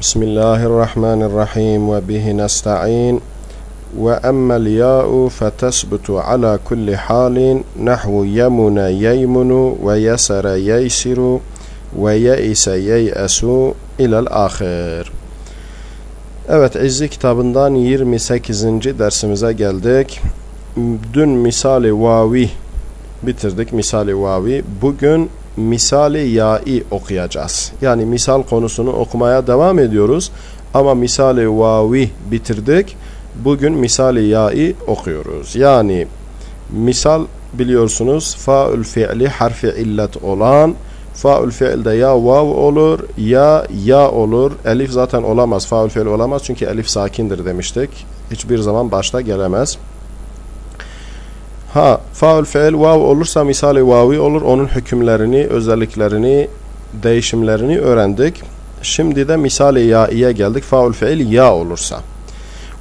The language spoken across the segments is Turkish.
بسم الله الرحمن الرحيم وبه نستعين وأما الياء فتثبت على كل حال نحو يمن ييمن ويسر ييسر ويئس ييأس إلى الآخر Evet İzzi kitabından 28. dersimize geldik. Dün misali vavi bitirdik misali vavi. Bugün misali ya'i okuyacağız. Yani misal konusunu okumaya devam ediyoruz. Ama misali vavi bitirdik. Bugün misali ya'i okuyoruz. Yani misal biliyorsunuz faül fiili harfi illet olan faül fiilde ya vav olur ya ya olur. Elif zaten olamaz. Faül fiil olamaz çünkü elif sakindir demiştik. Hiçbir zaman başta gelemez. Ha faul fiil vav olursa misali vavi olur. Onun hükümlerini, özelliklerini, değişimlerini öğrendik. Şimdi de misali ya'ya geldik. Faul fiil ya olursa.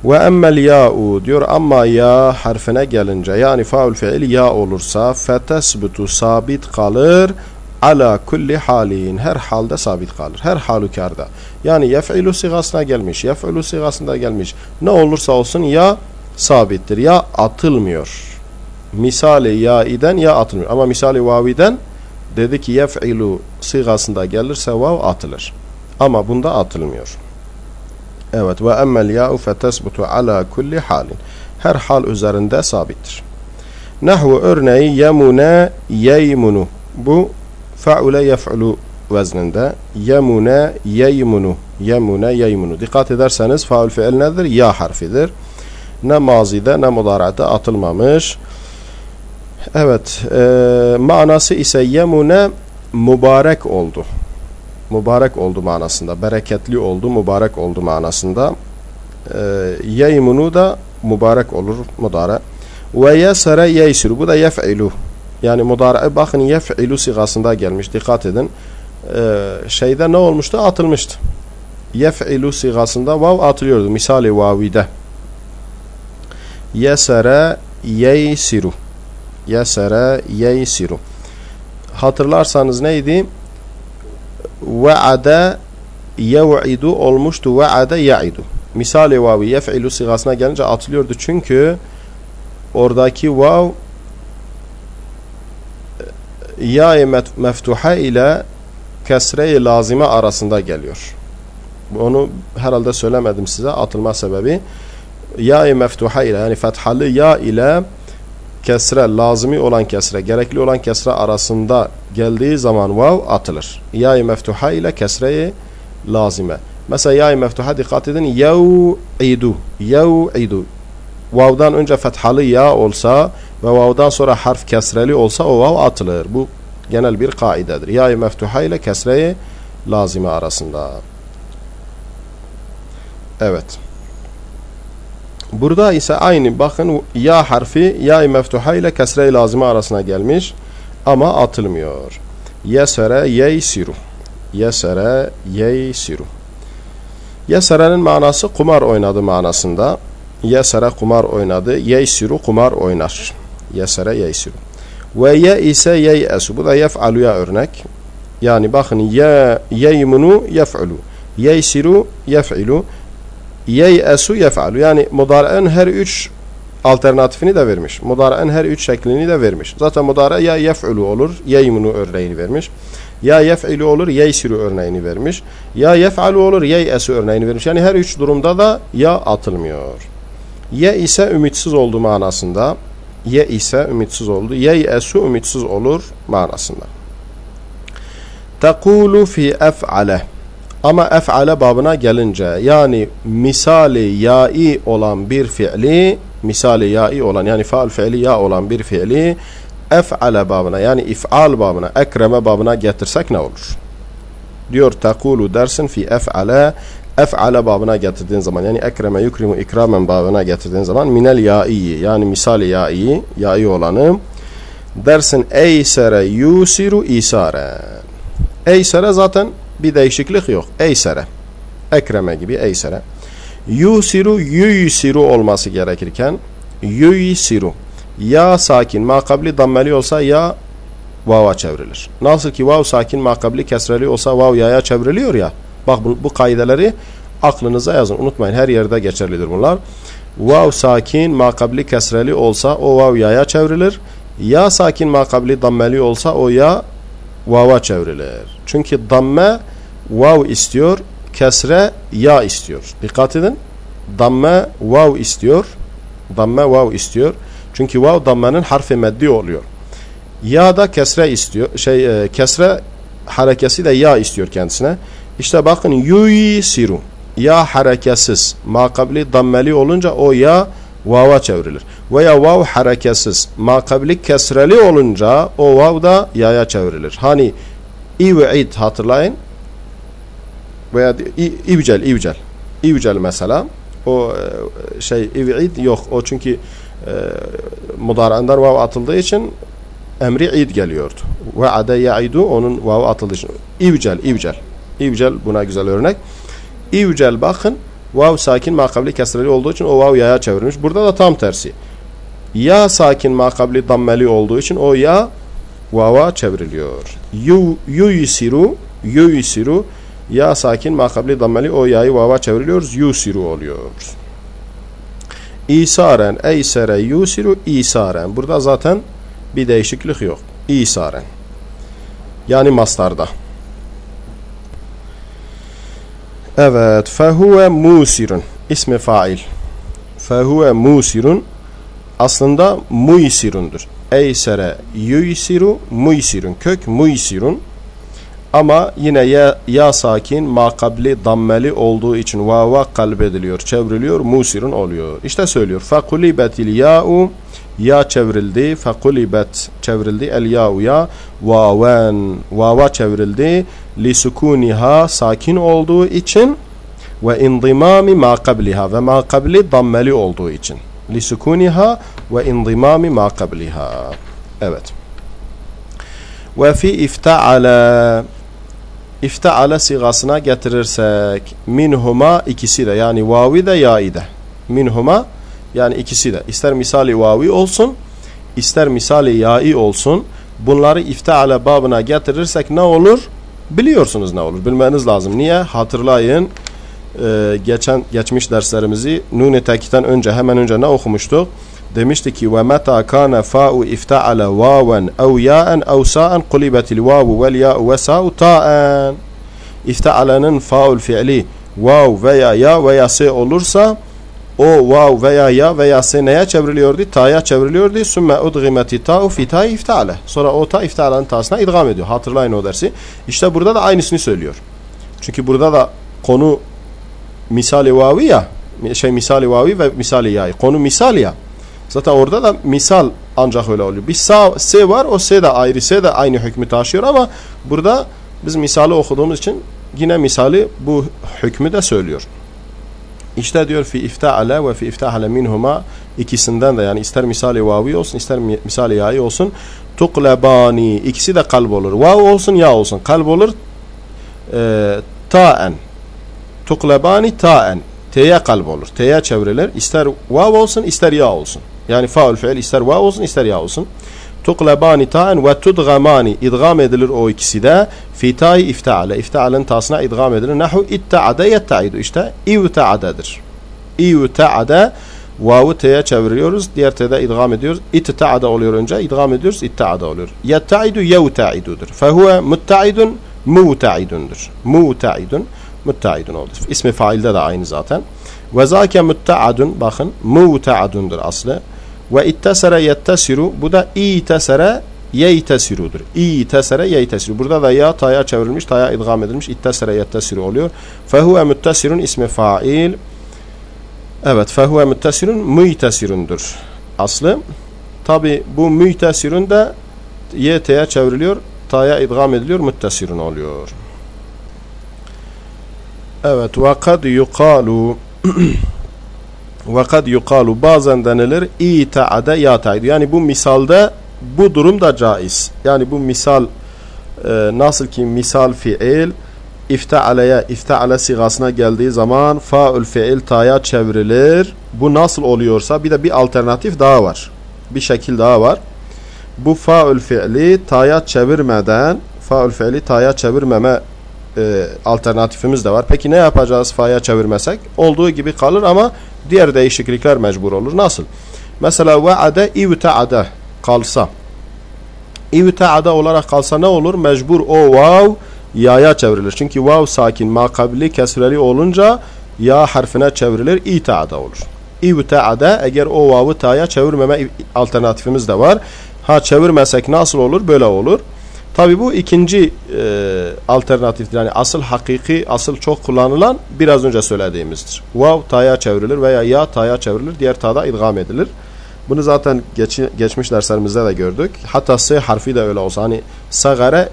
Ve emmel ya'u diyor ama ya harfine gelince yani faul fiil ya olursa fetesbutu sabit kalır ala kulli halin her halde sabit kalır. Her halükarda. Yani yef'ilu sigasına gelmiş, yef'ilu sigasında gelmiş. Ne olursa olsun ya sabittir. Ya atılmıyor misali ya'iden ya atılmıyor. Ama misali vaviden dedi ki yef'ilu sigasında gelirse vav atılır. Ama bunda atılmıyor. Evet ve emmel ya'u fetesbutu ala kulli halin. Her hal üzerinde sabittir. Nahvu örneği yemune yeymunu. Bu fa'ule yef'ulu vezninde. Yemune yeymunu. Yemune yeymunu. Dikkat ederseniz faul fiil nedir? Ya harfidir. Ne mazide ne mudarate atılmamış. Evet, e, manası ise yemune mübarek oldu. Mübarek oldu manasında, bereketli oldu, mübarek oldu manasında. E, yeymunu da mübarek olur, mudare. Ve yesere yeysir, bu da yef'ilu. Yani mudare, bakın yef'ilu sigasında gelmiş, dikkat edin. E, şeyde ne olmuştu? Atılmıştı. Yef'ilu sigasında vav atılıyordu, misali vavide. Yesere yeysiru yesere yeysiru. Hatırlarsanız neydi? Ve'ade yev'idu olmuştu. Ve'ade ya'idu. Misali vavi yef'ilu sigasına gelince atılıyordu. Çünkü oradaki vav ya meftuha ile kesre-i lazime arasında geliyor. Onu herhalde söylemedim size atılma sebebi. Ya meftuha ile yani fethalı ya ile kesre, lazimi olan kesre, gerekli olan kesre arasında geldiği zaman vav atılır. Ya-i meftuha ile kesreyi lazime. Mesela ya-i meftuha dikkat edin. Yev'idu. Yev'idu. Vav'dan önce fethalı ya olsa ve vav'dan sonra harf kesreli olsa o vav atılır. Bu genel bir kaidedir. Ya-i meftuha ile kesreyi lazime arasında. Evet. Burada ise aynı bakın ya harfi ya meftuha ile kesre-i lazime arasına gelmiş ama atılmıyor. Yesere yeysiru. Yesere yeysiru. Yesere'nin manası kumar oynadı manasında. Yesere kumar oynadı. Yeysiru kumar oynar. Yesere yeysiru. Ve ye ise yeyesu. Bu da yef'aluya örnek. Yani bakın ye yeymunu yef'ulu. Yeysiru yef'ilu yeyesu yef'alu. Yani mudare'nin her üç alternatifini de vermiş. Mudare'nin her üç şeklini de vermiş. Zaten mudare ya yef'ulu olur, yeymunu örneğini vermiş. Ya yef'ilu olur, yeysiru örneğini vermiş. Ya yef'alu olur, yeyesu örneğini vermiş. Yani her üç durumda da ya atılmıyor. Ye ise ümitsiz oldu manasında. Ye ise ümitsiz oldu. Yeyesu ümitsiz olur manasında. Tekulu fi ef'ale. Ama ef'ale babına gelince yani misali ya'i olan bir fiili misali ya'i olan yani faal fiili ya olan bir fiili ef'ale babına yani if'al babına ekreme babına getirsek ne olur? Diyor tekulu dersin fi ef'ale ef'ale babına getirdiğin zaman yani ekreme yukrimu ikramen babına getirdiğin zaman minel ya'i yani misali ya'i ya'i olanı dersin eysere yusiru isare eysere zaten bir değişiklik yok. Eysere. Ekreme gibi eysere. Yusiru yuysiru olması gerekirken yuysiru. Ya sakin makabli dammeli olsa ya vava çevrilir. Nasıl ki vav sakin makabli kesreli olsa vav yaya çevriliyor ya. Bak bu, bu kaideleri aklınıza yazın. Unutmayın her yerde geçerlidir bunlar. Vav sakin makabli kesreli olsa o vav yaya çevrilir. Ya sakin makabli dammeli olsa o ya vava çevrilir. Çünkü damme vav istiyor, kesre ya istiyor. Dikkat edin. Damme vav istiyor. Damme vav istiyor. Çünkü vav dammenin harfi meddi oluyor. Ya da kesre istiyor. Şey e, kesre harekesi de ya istiyor kendisine. İşte bakın yuyisiru. Ya hareketsiz. Makabli dammeli olunca o ya vava çevrilir. Veya vav hareketsiz. Makabli kesreli olunca o vav da yaya çevrilir. Hani iv'id hatırlayın. Veya ivcel ivcel. İvcel mesela. O e, şey iv'id yok. O çünkü e, mudara'ndan vav atıldığı için emri id geliyordu. Ve ade ya'idu onun vav atıldığı için. İvcel, ivcel. İvcel buna güzel örnek. İvcel bakın vav sakin makabli kesreli olduğu için o vav yaya çevirmiş. Burada da tam tersi. Ya sakin makabli dammeli olduğu için o ya vava çevriliyor. Yu, yuyisiru yuyisiru ya sakin makabli dammeli o yayı vava çevriliyoruz. Yusiru oluyor. İsaren eysere yusiru isaren. Burada zaten bir değişiklik yok. İsaren. Yani mastarda. Evet. Fehuve musirun. İsmi fail. Fehuve musirun. Aslında muysirundur. Eysere yuysiru muysirun. Kök muysirun. Ama yine ya, ya sakin makabli dammeli olduğu için vava kalbediliyor, çevriliyor, musirun oluyor. İşte söylüyor. Fekulibetil ya'u ya çevrildi. Fekulibet çevrildi. El ya'u ya vaven vava çevrildi. Li sukuniha sakin olduğu için ve indimami ma kabliha ve ma kabli dammeli olduğu için. Li sukuniha ve indimami ma kabliha. Evet. Ve fi iftaala iftaala sigasına getirirsek minhuma ikisi de yani vavi de ya'i de. Minhuma yani ikisi de. İster misali vavi olsun ister misali ya'i olsun. Bunları iftaala babına getirirsek ne olur? Biliyorsunuz ne olur. Bilmeniz lazım. Niye? Hatırlayın. Ee, geçen geçmiş derslerimizi Nun-i Tekit'ten önce hemen önce ne okumuştuk? Demişti ki ve meta kana fa'u ifta'ala vaven ev ya'en ev sa'en kulibetil vavu vel ya'u ve sa'u ta'en ifta'alanın fa'ul fi'li vav veya ya veya se olursa o vav veya ya veya se neye çevriliyordu? Ta'ya çevriliyordu. Sümme udgimeti ta'u fi ta'i ifta'ale. Sonra o ta ifta'alanın ta'sına idgam ediyor. Hatırlayın o dersi. İşte burada da aynısını söylüyor. Çünkü burada da konu misali vavi ya şey misali vavi ve misali ya'yı. Konu misal ya. Zaten orada da misal ancak öyle oluyor. Bir sa, se var o se de ayrı se de aynı hükmü taşıyor ama burada biz misali okuduğumuz için yine misali bu hükmü de söylüyor. İşte diyor fi ifta'ale ve fi ifta'ale minhuma ikisinden de yani ister misali vavi olsun ister misali ya'i olsun tuklebani ikisi de kalb olur. Vav olsun ya olsun kalb olur e, ta'en tuklebani ta'en T'ye kalb olur. T'ye çevrilir. İster vav olsun ister ya olsun. Yani faul fiil ister vav olsun ister ya olsun. Tuklebani ta'en ve tudgamani idgam edilir o ikisi de fi ta'i iftaale. İftaalen tasına idgam edilir. Nahu itta'ade yetta'idu. İşte ivta'adedir. İvta'ade Vav'ı t'ye çeviriyoruz. Diğer t'de idgam ediyoruz. İtta'ada oluyor önce. idgam ediyoruz. İtta'ada oluyor. Yetta'idu yevta'idudur. Fehuve mutta'idun muta'idundur. Muta'idun mutta'idun oldu. İsmi failde de aynı zaten. Ve zâke mutta'adun bakın muta'adundur aslı. Ve ittesere yettesiru bu da itesere yeytesirudur. İtesere yeytesiru. Burada da ya taya çevrilmiş, taya idgam edilmiş. İttesere yettesiru oluyor. Fehuve muttesirun ismi fail. Evet, fehuve muttesirun müytesirundur. Aslı. Tabi bu müytesirun da YT'ye çevriliyor. Taya idgam ediliyor. Muttesirun oluyor. Evet. Ve kad yukalu ve kad yukalu bazen denilir İta'ade yata'ydı. Yani bu misalde bu durum da caiz. Yani bu misal e, nasıl ki misal fiil ifta'aleye ifta'ale sigasına geldiği zaman faul fiil ta'ya çevrilir. Bu nasıl oluyorsa bir de bir alternatif daha var. Bir şekil daha var. Bu faul fiili ta'ya çevirmeden faul fiili ta'ya çevirmeme e, alternatifimiz de var. Peki ne yapacağız fa'ya çevirmesek? Olduğu gibi kalır ama diğer değişiklikler mecbur olur. Nasıl? Mesela ve'ade ivte'ade kalsa. İvte'ade olarak kalsa ne olur? Mecbur o vav ya'ya çevrilir. Çünkü vav sakin makabili kesreli olunca ya harfine çevrilir. İte'ade olur. İvte'ade eğer o vav'ı ta'ya çevirmeme alternatifimiz de var. Ha çevirmesek nasıl olur? Böyle olur. Tabi bu ikinci e, alternatif yani asıl hakiki, asıl çok kullanılan biraz önce söylediğimizdir. Vav ta'ya çevrilir veya ya ta'ya çevrilir, diğer ta'da idgam edilir. Bunu zaten geç, geçmiş derslerimizde de gördük. Hatta S harfi de öyle olsa hani sagare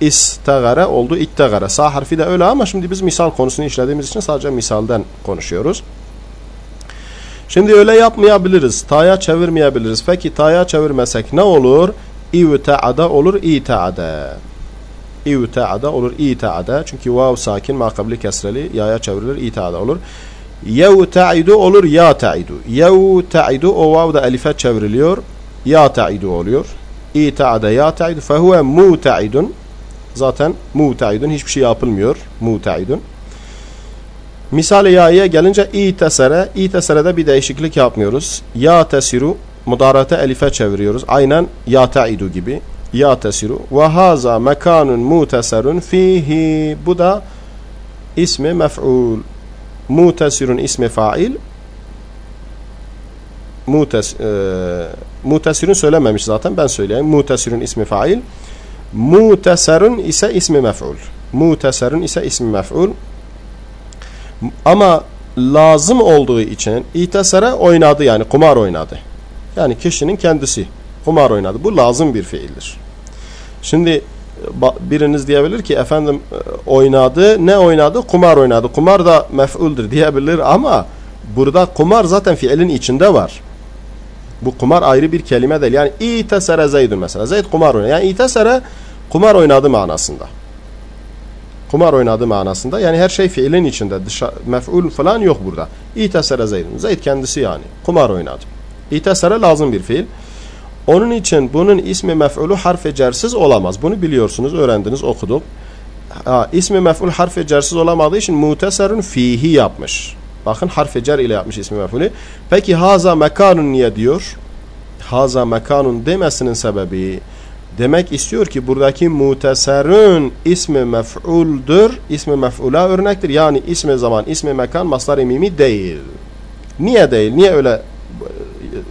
istagare oldu ittagare. Sa harfi de öyle ama şimdi biz misal konusunu işlediğimiz için sadece misalden konuşuyoruz. Şimdi öyle yapmayabiliriz. Ta'ya çevirmeyebiliriz. Peki ta'ya çevirmesek ne olur? İvte'ada olur itaade. İvte'ada olur itaade. Çünkü vav sakin makabli kesreli yaya çevrilir itaade olur. Yevte'idu olur ya ta'idu. Yevte'idu o vav da elife çevriliyor. Ya ta'idu oluyor. İtaade ya ta'idu fehuve muta'idun. Zaten muta'idun hiçbir şey yapılmıyor. Muta'idun. Misal-i ya'ya gelince itesere. İtesere'de bir değişiklik yapmıyoruz. Ya tesiru mudarate elife çeviriyoruz. Aynen ya ta'idu gibi. Ya tesiru. Ve haza mekanun muteserun fihi. Bu da ismi mef'ul. Mutesirun ismi fail. Mutes, e, mutesirun söylememiş zaten ben söyleyeyim. Mutesirun ismi fail. Muteserun ise ismi mef'ul. Muteserun ise ismi mef'ul. Ama lazım olduğu için itesere oynadı yani kumar oynadı. Yani kişinin kendisi. Kumar oynadı. Bu lazım bir fiildir. Şimdi biriniz diyebilir ki efendim e, oynadı. Ne oynadı? Kumar oynadı. Kumar da mef'uldür diyebilir ama burada kumar zaten fiilin içinde var. Bu kumar ayrı bir kelime değil. Yani itesere zeydun mesela. Zeyd kumar oynadı. Yani itesere kumar oynadı manasında. Kumar oynadı manasında. Yani her şey fiilin içinde. Mef'ul falan yok burada. İtesere zeydun. Zeyd kendisi yani. Kumar oynadı itesere lazım bir fiil onun için bunun ismi mef'ulu harf cersiz olamaz. Bunu biliyorsunuz, öğrendiniz, okuduk. Ha, ismi mef'ul harf cersiz olamadığı için muteserun fihi yapmış. Bakın harf cer ile yapmış ismi mef'ulü. Peki haza mekanun niye diyor? Haza mekanun demesinin sebebi demek istiyor ki buradaki muteserun ismi mef'uldür. İsmi mef'ula örnektir. Yani ismi zaman, ismi mekan maslar mimi değil. Niye değil? Niye öyle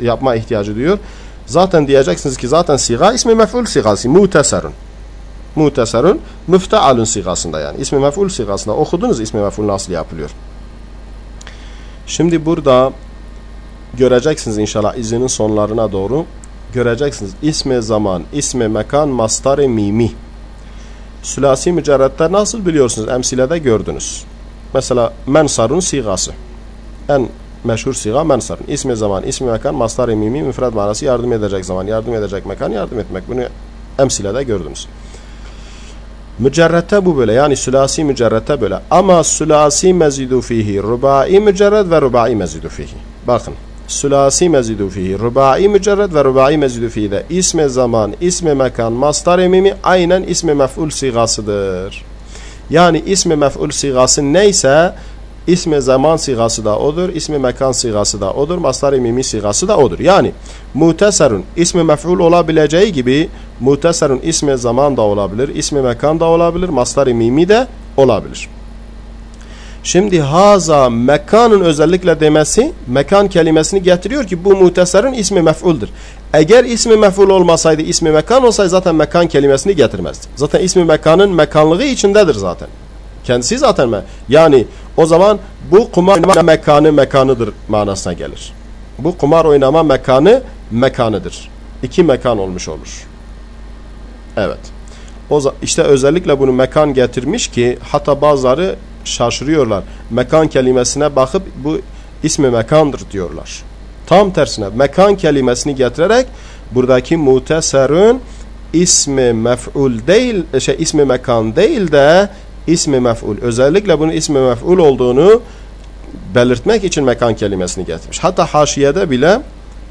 yapma ihtiyacı duyuyor? Zaten diyeceksiniz ki zaten siga ismi mef'ul sigası muteserun. Muteserun müftealun sigasında yani. ismi mef'ul sigasında okudunuz ismi mef'ul nasıl yapılıyor. Şimdi burada göreceksiniz inşallah izinin sonlarına doğru göreceksiniz. İsmi zaman, ismi mekan, mastar mimi. Sülasi mücerrette nasıl biliyorsunuz? Emsilede gördünüz. Mesela mensarun sigası. En meşhur siga mensarın. İsmi zaman, ismi mekan, mastar-ı mimi, müfred manası yardım edecek zaman, yardım edecek mekan, yardım etmek. Bunu emsilede gördünüz. Mücerrette bu böyle. Yani sülasi mücerrette böyle. Ama sülasi mezidu fihi, rubai mücerred ve rubai mezidu fihi. Bakın. Sülasi mezidu fihi, rubai mücerred ve rubai mezidu fihi de ismi zaman, ismi mekan, mastar-ı mimi aynen ismi mef'ul sigasıdır. Yani ismi mef'ul sigası neyse İsmi zaman sigası da odur, ismi mekan sigası da odur, mastar mimi sigası da odur. Yani muteserun ismi mef'ul olabileceği gibi muteserun ismi zaman da olabilir, ismi mekan da olabilir, mastar mimi de olabilir. Şimdi haza mekanın özellikle demesi mekan kelimesini getiriyor ki bu muteserun ismi mef'uldur. Eğer ismi mef'ul olmasaydı ismi mekan olsaydı zaten mekan kelimesini getirmezdi. Zaten ismi mekanın mekanlığı içindedir zaten. Kendisi zaten me yani o zaman bu kumar oynama mekanı mekanıdır manasına gelir. Bu kumar oynama mekanı mekanıdır. İki mekan olmuş olur. Evet. O işte özellikle bunu mekan getirmiş ki hatta bazıları şaşırıyorlar. Mekan kelimesine bakıp bu ismi mekandır diyorlar. Tam tersine mekan kelimesini getirerek buradaki muteserün ismi mef'ul değil, şey ismi mekan değil de ismi mef'ul. Özellikle bunun ismi mef'ul olduğunu belirtmek için mekan kelimesini getirmiş. Hatta haşiyede bile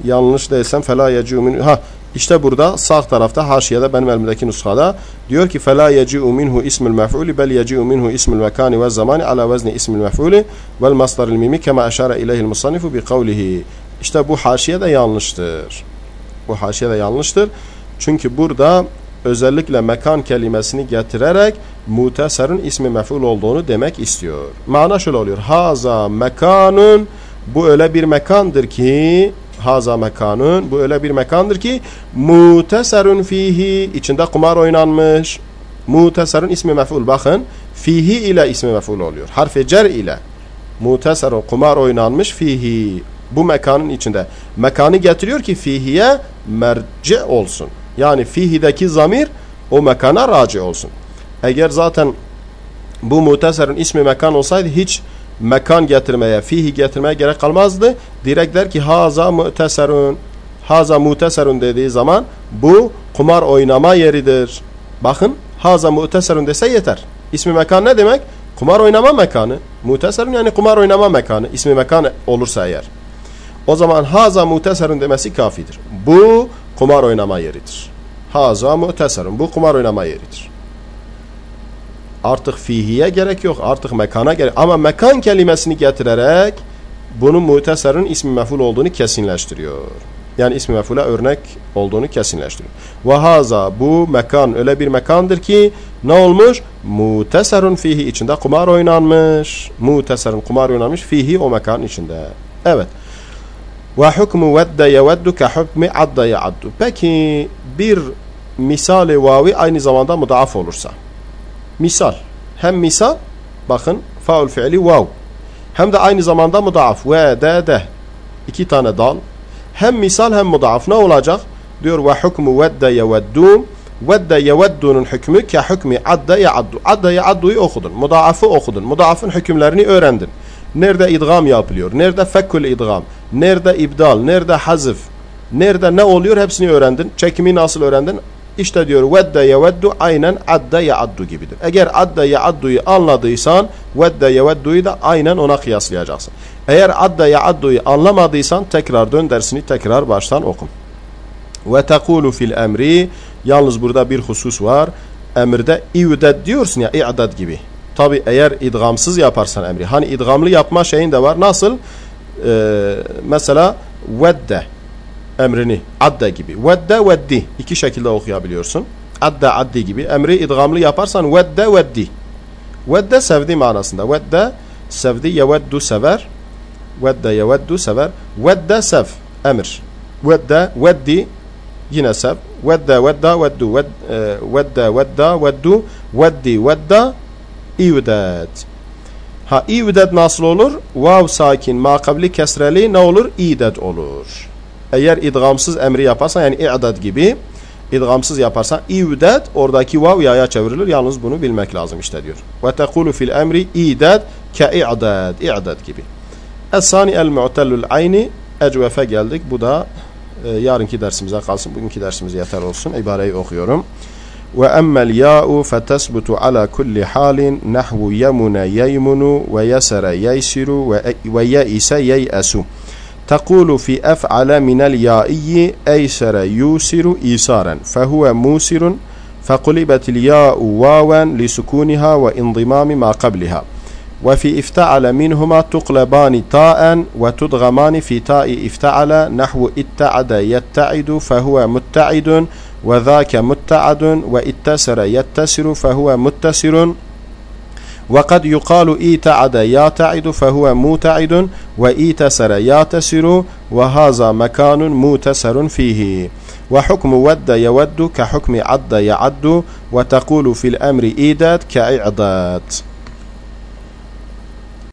yanlış değilsem fela yecumin ha işte burada sağ tarafta haşiyede benim elimdeki nuskada diyor ki fela yeci'u minhu ismul mef'uli bel yeci'u minhu ismul mekani ve zamani ala vezni ismul mef'uli vel masdaril mimi kema eşare ileyhil musannifu bi kavlihi. İşte bu haşiye yanlıştır. Bu haşiye yanlıştır. Çünkü burada özellikle mekan kelimesini getirerek muteserın ismi mef'ul olduğunu demek istiyor. Mana şöyle oluyor. Haza mekanun bu öyle bir mekandır ki haza mekanun bu öyle bir mekandır ki muteserun fihi içinde kumar oynanmış. Muteserun ismi mef'ul bakın fihi ile ismi mef'ul oluyor. Harfi cer ile muteserun kumar oynanmış fihi bu mekanın içinde. Mekanı getiriyor ki fihiye merci olsun. Yani fihideki zamir o mekana raci olsun. Eğer zaten bu muteserun ismi mekan olsaydı hiç mekan getirmeye, fihi getirmeye gerek kalmazdı. Direkt der ki haza muteserun, haza muteserun dediği zaman bu kumar oynama yeridir. Bakın haza muteserun dese yeter. İsmi mekan ne demek? Kumar oynama mekanı. Muteserun yani kumar oynama mekanı. İsmi mekan olursa eğer. O zaman haza muteserun demesi kafidir. Bu kumar oynama yeridir. Haza muteserun. Bu kumar oynama yeridir. Artık fihiye gerek yok. Artık mekana gerek. Ama mekan kelimesini getirerek bunun muteserun ismi meful olduğunu kesinleştiriyor. Yani ismi mefule örnek olduğunu kesinleştiriyor. Ve haza bu mekan öyle bir mekandır ki ne olmuş? Muteserun fihi içinde kumar oynanmış. Muteserun kumar oynanmış fihi o mekan içinde. Evet. Ve hukmu vedde yeveddu ke hukmi adda yeaddu. Peki bir misali vavi aynı zamanda mudaaf olursa. Misal. Hem misal bakın faul fiili vav. Hem de aynı zamanda mudaaf. Ve de de. İki tane dal. Hem misal hem mudaaf. Ne olacak? Diyor ve hukmu vedde yeveddu. Vedde yeveddu'nun hükmü ke hükmü adda yeaddu. Adda yeaddu'yu okudun. Mudaafı okudun. Mudaafın hükümlerini öğrendin. Nerede idgam yapılıyor? Nerede fekkül idgam? Nerede ibdal? Nerede hazıf? Nerede ne oluyor? Hepsini öğrendin. Çekimi nasıl öğrendin? İşte diyor vedde yeveddu aynen adda yeaddu gibidir. Eğer adda yeaddu'yu anladıysan vedde yeveddu'yu da aynen ona kıyaslayacaksın. Eğer adda yeaddu'yu anlamadıysan tekrar dön dersini tekrar baştan oku. Ve tekulu fil emri yalnız burada bir husus var. Emirde ivdet diyorsun ya i'dad gibi. Tabi eğer idgamsız yaparsan emri. Hani idgamlı yapma şeyin de var. Nasıl? Ee, mesela vedde emrini adde gibi. Vedde veddi. iki şekilde okuyabiliyorsun. Adde addi gibi. Emri idgamlı yaparsan vedde veddi. Vedde sevdi manasında. Vedde sevdi yeveddu sever. Vedde yeveddu sever. Vedde sev. Emir. Vedde veddi yine sev. Vedde vedda veddu. Vedde vedda veddu. Veddi vedda İvdet. Ha ivdet nasıl olur? Vav sakin ma kabli kesreli ne olur? İdet olur. Eğer idgamsız emri yaparsan yani i'dad gibi idgamsız yaparsan i'dad oradaki vav yaya çevrilir. Yalnız bunu bilmek lazım işte diyor. Ve tekulu fil emri i'dad ke i'dad. i'dad gibi. Es-sani el-mu'tellul ayni ecvefe geldik. Bu da e, yarınki dersimize kalsın. Bugünkü dersimiz yeter olsun. İbareyi okuyorum. Ve emmel ya'u fetesbutu ala kulli halin nahvu yemune yeymunu ve yesere yeysiru ve yeise yeyesu. تقول في أفعل من اليائي أيسر يوسر إيسارا فهو موسر فقلبت الياء واوا لسكونها وانضمام ما قبلها. وفي افتعل منهما تقلبان تاء وتدغمان في تاء افتعل نحو اتعد يتعد فهو متعد وذاك متعد واتسر يتسر فهو متسر. وقد يقال إيتعد ياتعد فهو موتعد وإيتسر ياتسر وهذا مكان موتسر فيه. وحكم ود يود كحكم عد يعد وتقول في الأمر إيداد كإعداد.